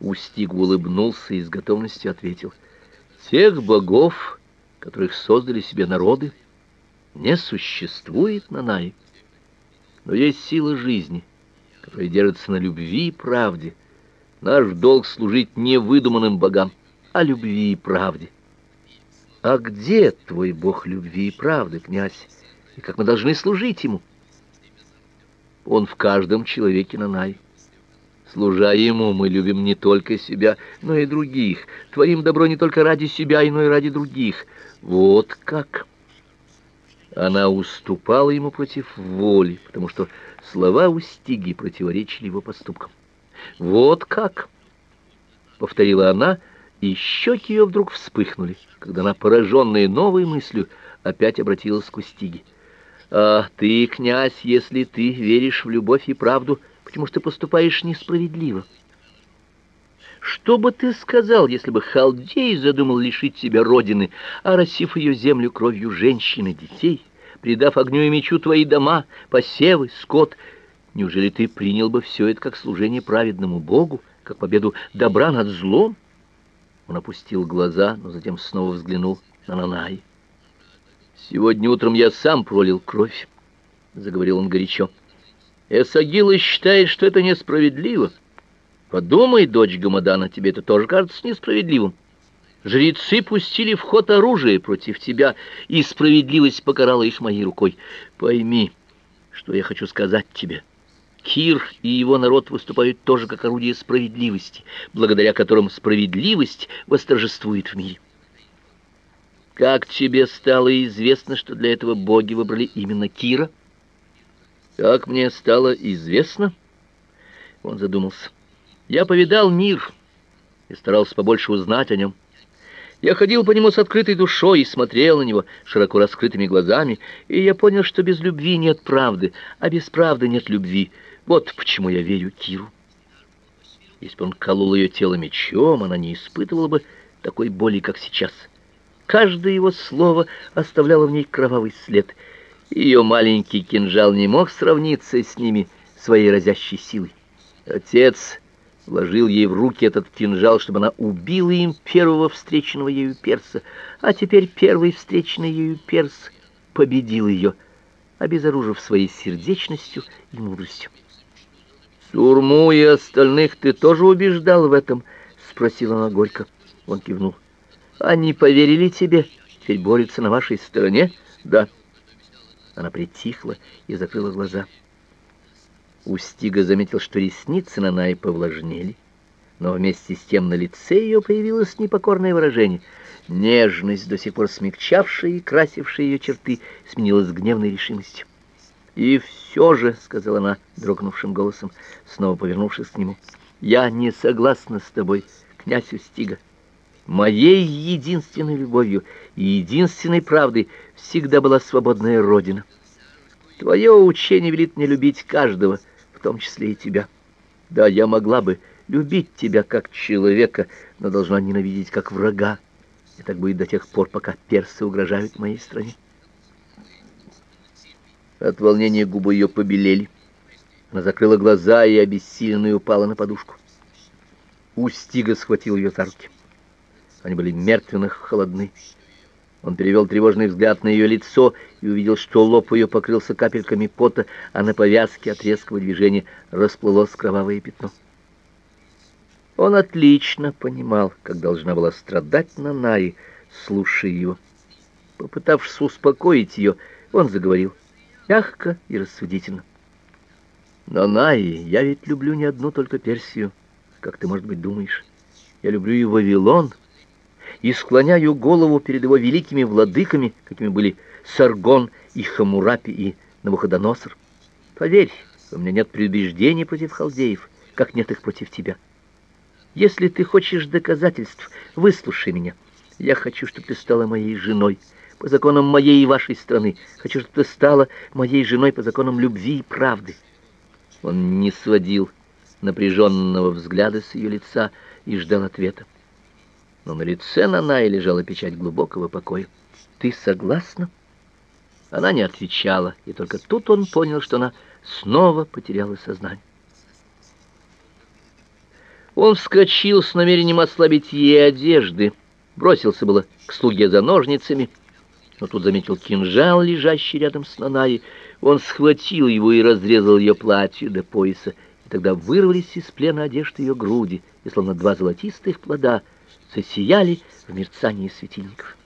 Устиг улыбнулся и с готовностью ответил. «Тех богов, которых создали себе народы, не существует на Нае. Но есть сила жизни, которая держится на любви и правде. Наш долг служить не выдуманным богам, а любви и правде. А где твой бог любви и правды, князь? И как мы должны служить ему?» Он в каждом человеке на Нае. Служа ему, мы любим не только себя, но и других. Творим добро не только ради себя, но и ради других. Вот как. Она уступала ему против воли, потому что слова Устиги противоречили его поступкам. Вот как, повторила она, и щеки ее вдруг вспыхнули, когда она, пораженная новой мыслью, опять обратилась к Устиге. А ты, князь, если ты веришь в любовь и правду, потому что поступаешь несправедливо. Что бы ты сказал, если бы Халдей задумал лишить себя родины, оросив ее землю кровью женщин и детей, предав огню и мечу твои дома, посевы, скот? Неужели ты принял бы все это как служение праведному Богу, как победу добра над злом? Он опустил глаза, но затем снова взглянул на Нанай. Сегодня утром я сам пролил кровь, заговорил он горячо. Эсагила считает, что это несправедливо. Подумай, дочь Гамадана, тебе это тоже кажется несправедливым. Жрецы пустили в ход оружие против тебя, и справедливость покарала их моей рукой. Пойми, что я хочу сказать тебе. Кир и его народ выступают тоже как орудие справедливости, благодаря которым справедливость восторжествует в мире. Как тебе стало известно, что для этого боги выбрали именно Кира? Как мне стало известно, он задумался. Я повидал мир и старался побольше узнать о нем. Я ходил по нему с открытой душой и смотрел на него широко раскрытыми глазами, и я понял, что без любви нет правды, а без правды нет любви. Вот почему я верю Киру. Если бы он колол ее тело мечом, она не испытывала бы такой боли, как сейчас. Каждое его слово оставляло в ней кровавый след — ее маленький кинжал не мог сравниться с ними своей разящей силой. Отец вложил ей в руки этот кинжал, чтобы она убила им первого встреченного ею перса, а теперь первый встреченный ею перс победил ее, обезоружив своей сердечностью и мудростью. «Сурму и остальных ты тоже убеждал в этом?» — спросила она горько. Он кивнул. «Они поверили тебе, теперь борются на вашей стороне?» «Да». Она притихла и закрыла глаза. Устига заметил, что ресницы на Най повлажнели, но вместе с тем на лице ее появилось непокорное выражение. Нежность, до сих пор смягчавшая и красившая ее черты, сменилась гневной решимостью. «И все же», — сказала она дрогнувшим голосом, снова повернувшись к нему, — «я не согласна с тобой, князь Устига. Моей единственной любовью и единственной правдой всегда была свободная родина. Твое учение велит мне любить каждого, в том числе и тебя. Да, я могла бы любить тебя как человека, но должна ненавидеть как врага. И так будет до тех пор, пока персы угрожают моей стране. От волнения губы ее побелели. Она закрыла глаза и обессиленно упала на подушку. Устига схватил ее за руки. Они были мертвенно холодны. Он перевел тревожный взгляд на ее лицо и увидел, что лоб ее покрылся капельками пота, а на повязке от резкого движения расплылось кровавое пятно. Он отлично понимал, как должна была страдать Нанаи, слушая его. Попытавшись успокоить ее, он заговорил мягко и рассудительно. «Нанаи, я ведь люблю не одну только Персию, как ты, может быть, думаешь. Я люблю и Вавилон» и склоняю голову перед его великими владыками, какими были Саргон и Хамурапи и Навуходоносор. Поверь, у меня нет предубеждений против халдеев, как нет их против тебя. Если ты хочешь доказательств, выслушай меня. Я хочу, чтобы ты стала моей женой по законам моей и вашей страны. Хочу, чтобы ты стала моей женой по законам любви и правды. Он не сводил напряженного взгляда с ее лица и ждал ответа но на лице Нанай лежала печать глубокого покоя. «Ты согласна?» Она не отвечала, и только тут он понял, что она снова потеряла сознание. Он вскочил с намерением ослабить ей одежды, бросился было к слуге за ножницами, но тут заметил кинжал, лежащий рядом с Нанаей. Он схватил его и разрезал ее платье до пояса, и тогда вырвались из плена одежды ее груди, и словно два золотистых плода засияли в мерцании светильников.